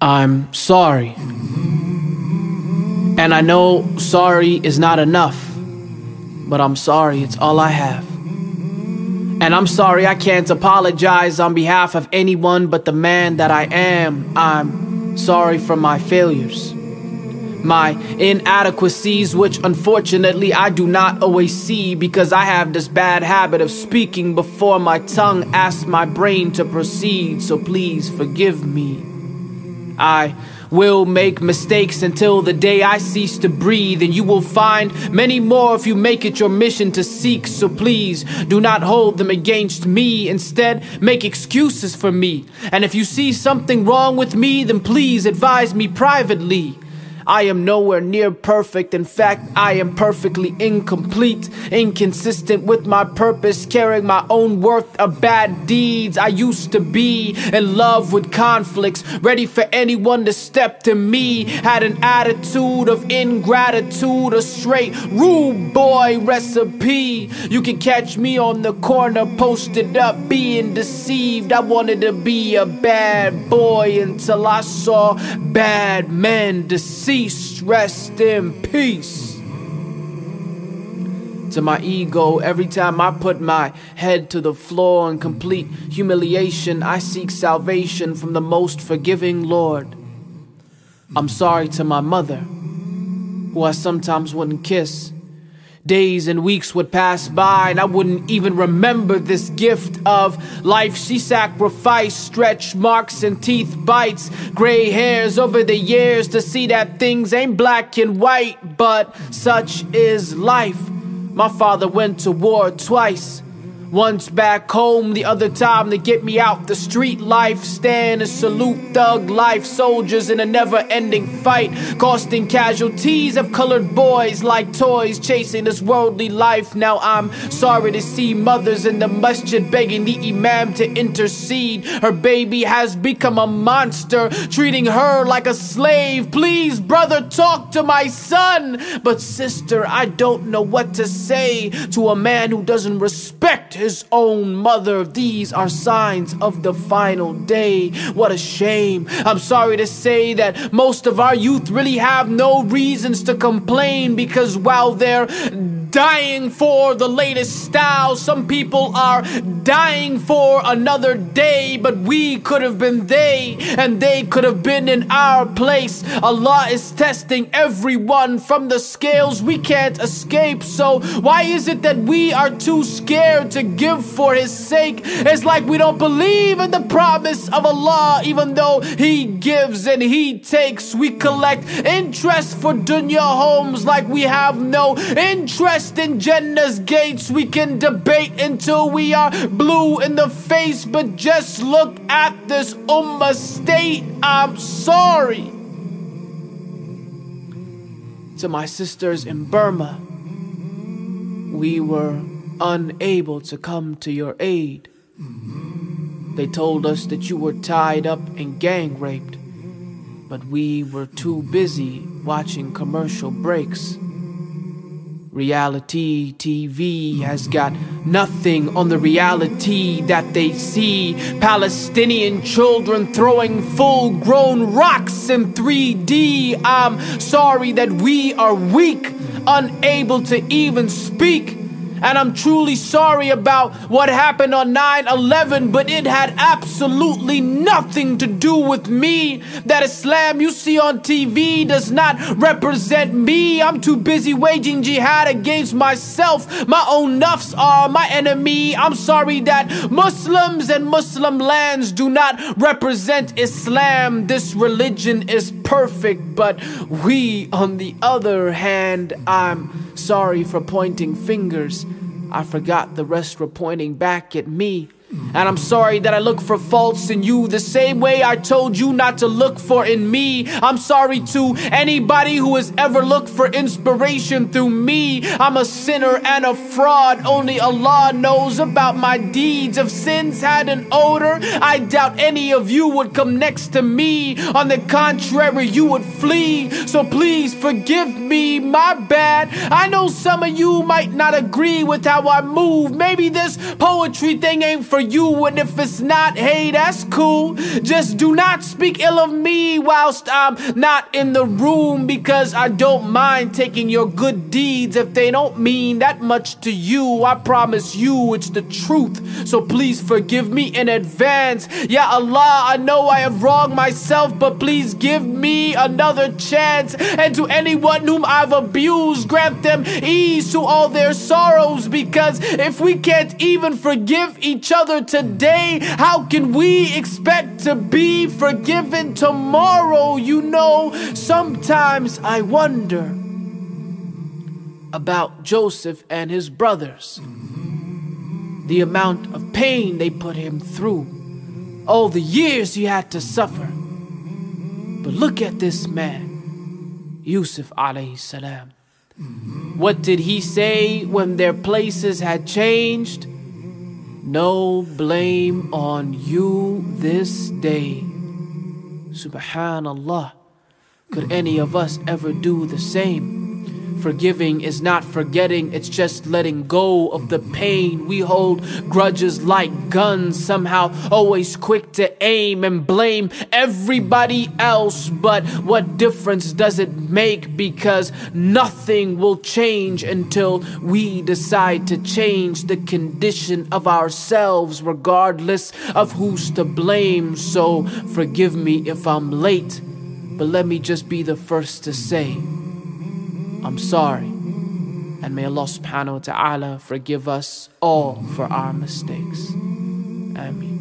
I'm sorry. And I know sorry is not enough, but I'm sorry, it's all I have. And I'm sorry I can't apologize on behalf of anyone but the man that I am. I'm sorry for my failures, my inadequacies, which unfortunately I do not always see because I have this bad habit of speaking before my tongue asks my brain to proceed. So please forgive me. I will make mistakes until the day I cease to breathe, and you will find many more if you make it your mission to seek. So please do not hold them against me. Instead, make excuses for me. And if you see something wrong with me, then please advise me privately. I am nowhere near perfect. In fact, I am perfectly incomplete, inconsistent with my purpose, carrying my own worth of bad deeds. I used to be in love with conflicts, ready for anyone to step to me. Had an attitude of ingratitude, a straight rude boy recipe. You can catch me on the corner, posted up, being deceived. I wanted to be a bad boy until I saw bad men deceive rest in peace. To my ego, every time I put my head to the floor in complete humiliation, I seek salvation from the most forgiving Lord. I'm sorry to my mother, who I sometimes wouldn't kiss. Days and weeks would pass by, and I wouldn't even remember this gift of life she sacrificed. Stretch marks and teeth bites, gray hairs over the years to see that things ain't black and white, but such is life. My father went to war twice. Once back home, the other time to get me out the street life. Stand and salute thug life soldiers in a never ending fight. Costing casualties of colored boys like toys chasing this worldly life. Now I'm sorry to see mothers in the masjid begging the imam to intercede. Her baby has become a monster, treating her like a slave. Please, brother, talk to my son. But sister, I don't know what to say to a man who doesn't respect his own mother. These are signs of the final day. What a shame. I'm sorry to say that most of our youth really have no reasons to complain because while they're dying for the latest style, some people are dying for another day, but we could have been they, and they could have been in our place. Allah is testing everyone from the scales we can't escape. So, why is it that we are too scared to give for His sake? It's like we don't believe in the promise of Allah, even though He gives and He takes. We collect interest for dunya homes like we have no interest in Jannah's gates. We can debate until we are blue in the face, but just look at this ummah state. I'm sorry. To my sisters in Burma, we were unable to come to your aid. They told us that you were tied up and gang raped, but we were too busy watching commercial breaks. Reality TV has got nothing on the reality that they see. Palestinian children throwing full grown rocks in 3D. I'm sorry that we are weak, unable to even speak. And I'm truly sorry about what happened on 9 11, but it had absolutely nothing to do with me. That Islam you see on TV does not represent me. I'm too busy waging jihad against myself. My own nafs are my enemy. I'm sorry that Muslims and Muslim lands do not represent Islam. This religion is perfect, but we, on the other hand, I'm sorry for pointing fingers. I forgot the rest were pointing back at me. And I'm sorry that I look for faults in you the same way I told you not to look for in me. I'm sorry to anybody who has ever looked for inspiration through me. I'm a sinner and a fraud. Only Allah knows about my deeds. If sins had an odor, I doubt any of you would come next to me. On the contrary, you would flee. So please forgive me, my bad. I know some of you might not agree with how I move. Maybe this poetry thing ain't for you, and if it's not, hey, that's cool. Just do not speak ill of me whilst I'm not in the room because I don't mind taking your good deeds if they don't mean that much to you. I promise you it's the truth. So please forgive me in advance. Ya, Allah, I know I have wronged myself, but please give me another chance. And to anyone whom I've abused, grant them ease to all their sorrows because if we can't even forgive each other today, how can we expect to be forgiven tomorrow? You know, sometimes I wonder about Joseph and his brothers. The amount of pain they put him through, all the years he had to suffer. But look at this man, Yusuf alayhi salam. What did he say when their places had changed? No blame on you this day. Subhanallah. Could any of us ever do the same? Forgiving is not forgetting, it's just letting go of the pain. We hold grudges like guns, somehow always quick to aim and blame everybody else. But what difference does it make? Because nothing will change until we decide to change the condition of ourselves, regardless of who's to blame. So forgive me if I'm late, but let me just be the first to say. I'm sorry. And may Allah subhanahu wa ta'ala forgive us all for our mistakes. Ameen.